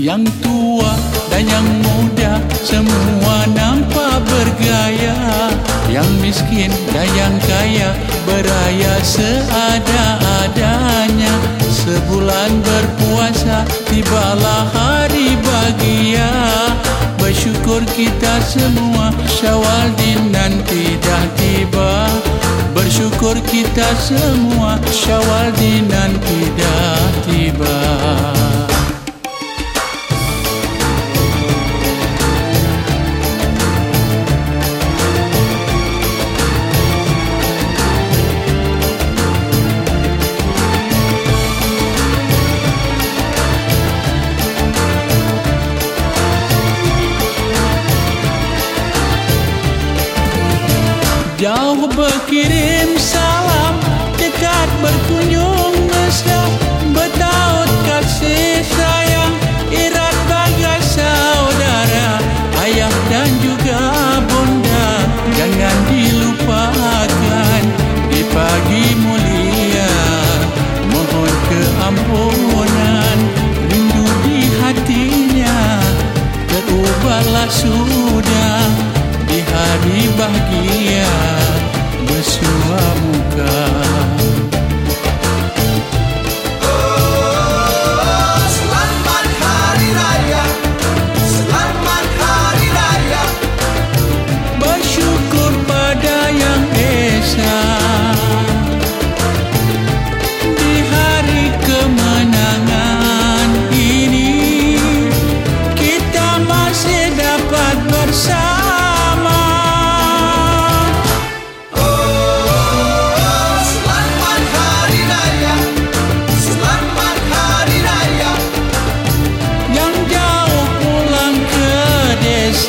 Yang tua dan yang muda Semua nampak bergaya. Yang miskin dan yang kaya Beraya seada-adanya. Sebulan berpuasa Tibalah hari bahagia. Bersyukur kita semua Syawal dinanti dah tiba. Bersyukur kita semua Syawal dinanti dah Jauh berkirim salam Dekat berkunjung bahagia. Bersua muka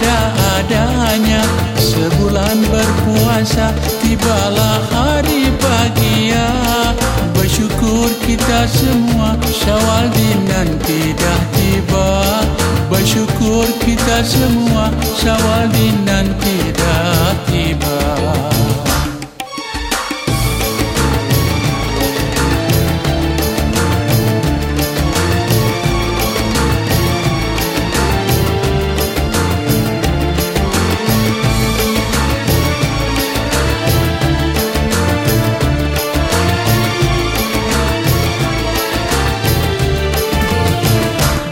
seada-adanya Sebulan berpuasa Tibalah hari bahagia. Bersyukur kita semua Syawal dinanti dah tiba. Bersyukur kita semua Syawal dinanti dah tiba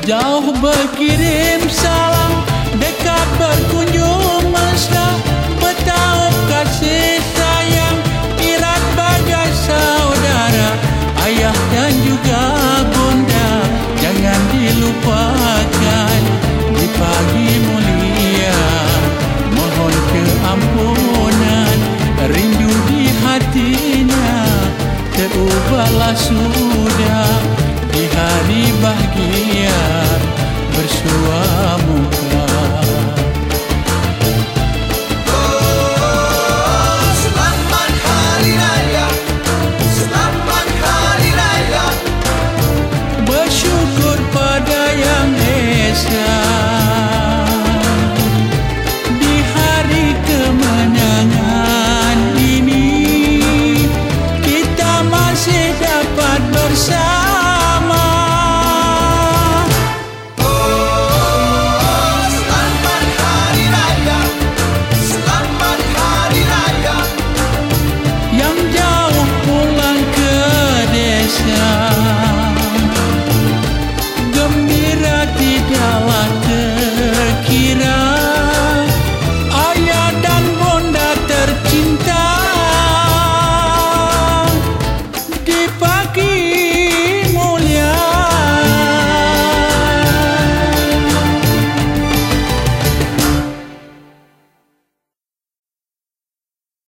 Jauh berkirim salam Dekat berkunjung mesra. Bertaut kasih sayang Irat bagai saudara. Ayah dan juga bunda Jangan dilupakan. Di pagi mulia Mohon keampunan. Rindu di hatinya Terubahlah sudah hari-hari bahagia bersua muka.